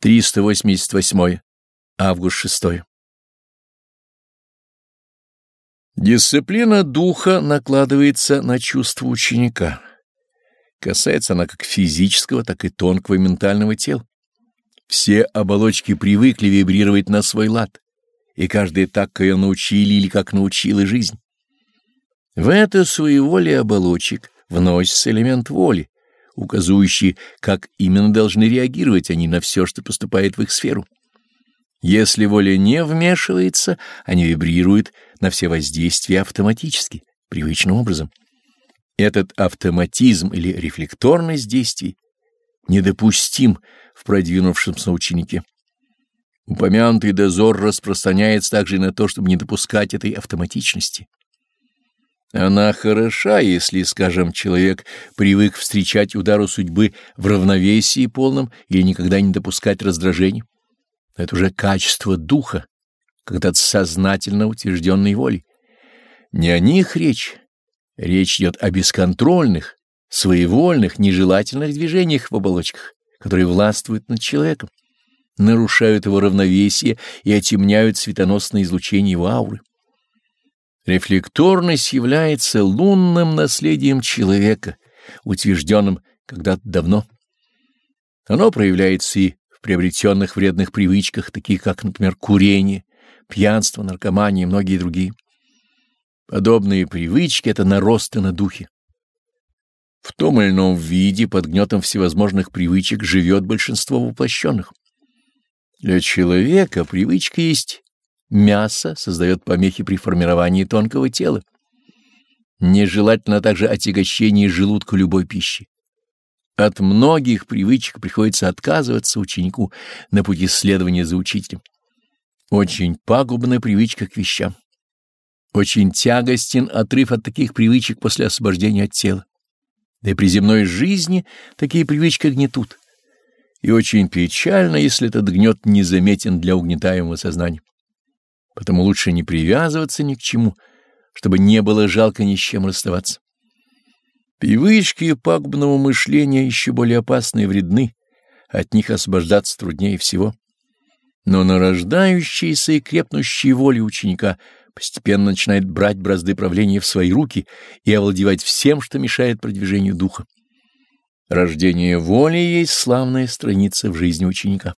388. Август 6. Дисциплина духа накладывается на чувство ученика. Касается она как физического, так и тонкого ментального тела. Все оболочки привыкли вибрировать на свой лад, и каждая так, как ее научили или как научила жизнь. В это своеволие оболочек вносится элемент воли, указывающий, как именно должны реагировать они на все, что поступает в их сферу. Если воля не вмешивается, они вибрируют на все воздействия автоматически, привычным образом. Этот автоматизм или рефлекторность действий недопустим в продвинувшемся ученике. Упомянутый дозор распространяется также и на то, чтобы не допускать этой автоматичности. Она хороша, если, скажем, человек привык встречать удары судьбы в равновесии полном или никогда не допускать раздражений. Это уже качество духа, когда-то сознательно утвержденной волей. Не о них речь. Речь идет о бесконтрольных, своевольных, нежелательных движениях в оболочках, которые властвуют над человеком, нарушают его равновесие и отемняют светоносное излучение его ауры. Рефлекторность является лунным наследием человека, утвержденным когда-то давно. Оно проявляется и в приобретенных вредных привычках, таких как, например, курение, пьянство, наркомания и многие другие. Подобные привычки — это наросты на духе. В том или ином виде под гнетом всевозможных привычек живет большинство воплощенных. Для человека привычка есть Мясо создает помехи при формировании тонкого тела. Нежелательно также отягощение желудка любой пищи. От многих привычек приходится отказываться ученику на пути следования за учителем. Очень пагубная привычка к вещам. Очень тягостен отрыв от таких привычек после освобождения от тела. Да и при земной жизни такие привычки гнетут. И очень печально, если этот гнет незаметен для угнетаемого сознания. Потому лучше не привязываться ни к чему, чтобы не было жалко ни с чем расставаться. Привычки пагубного мышления еще более опасны и вредны, от них освобождаться труднее всего. Но нарождающаяся и крепнущая воля ученика постепенно начинает брать бразды правления в свои руки и овладевать всем, что мешает продвижению духа. Рождение воли есть славная страница в жизни ученика.